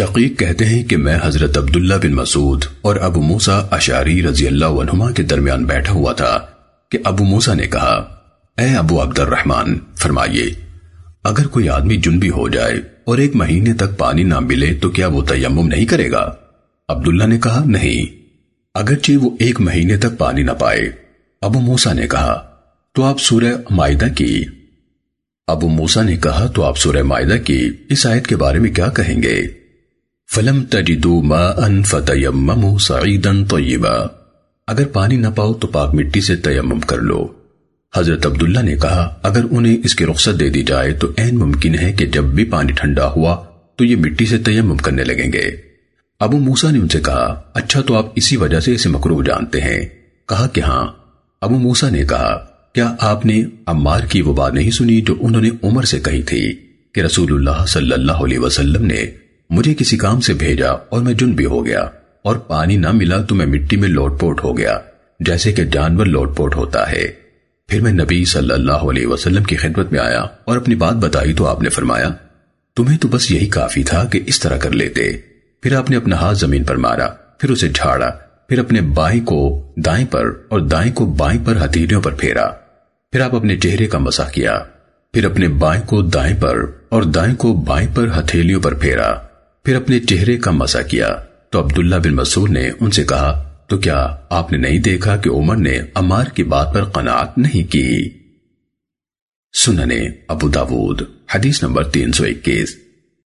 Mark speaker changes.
Speaker 1: شقیق کہتے ہیں کہ میں حضرت عبداللہ بن مسعود اور ابو موسیٰ اشاری رضی اللہ عنہما کے درمیان بیٹھا ہوا تھا کہ ابو موسیٰ نے کہا، اے ابو عبد الرحمن فرمائیے، اگر کوئی آدمی جنبی ہو جائے اور ایک مہینے تک پانی نہ ملے تو کیا وہ تیمم نہیں کرے گا؟ عبداللہ نے کہا، نہیں، اگرچہ وہ ایک مہینے تک پانی نہ پائے۔ ابو موسیٰ نے کہا، تو آپ سورہ معدہ کی ابو موسیٰ نے کہا، تو آپ سورہ معدہ کی اس آیت کے بارے میں کیا کہیں گے؟ فلم تجدو ما ان فتیممو سعیدا طیبا اگر پانی نہ پاؤ تو پاک مٹی سے تیمم کر لو۔ حضرت عبداللہ نے کہا، اگر انہیں اس کی رخصت دے دی جائے تو این ممکن ہے کہ جب بھی پانی ٹھنڈا ہوا تو یہ مٹی سے تیمم کرنے لگیں گے۔ ابو موسیٰ نے ان سے کہا اچھا تو آپ اسی وجہ سے اسے مکروہ جانتے ہیں۔ کہا کہ ہاں۔ ابو موسیٰ نے کہا، کیا آپ نے عمار کی وہ بات نہیں سنی جو انہوں نے عمر سے کہی تھی کہ رسول اللہ صلی اللہ علیہ وسلم نے مجھے کسی کام سے بھیجا اور میں جن بھی ہو گیا اور پانی نہ ملا تو میں مٹی میں لوٹ پوٹ ہو گیا، جیسے کہ جانور لوٹ پوٹ ہوتا ہے۔ پھر میں نبی صلی اللہ علیہ وسلم کی خدمت میں آیا اور اپنی بات بتائی تو آپ نے فرمایا، تمہیں تو بس یہی کافی تھا کہ اس طرح کر لیتے۔ پھر آپ نے اپنا ہاتھ زمین پر مارا، پھر اسے جھاڑا، پھر اپنے بائیں کو دائیں پر اور دائیں کو بائیں پر ہتھیلیوں پر پھیرا۔ پھر آپ اپنے چہرے کا مسح کیا، پھر اپنے بائیں کو دائیں پر اور دائیں کو بائیں پر ہتھیلیوں پر پھیرا۔ پھر اپنے چہرے کا مسا کیا۔ تو عبداللہ بن مسعود نے ان سے کہا، تو کیا آپ نے نہیں دیکھا کہ عمر نے امار کی بات پر قناعت نہیں کی؟ سننے ابو داود، حدیث نمبر تین سو اکیس۔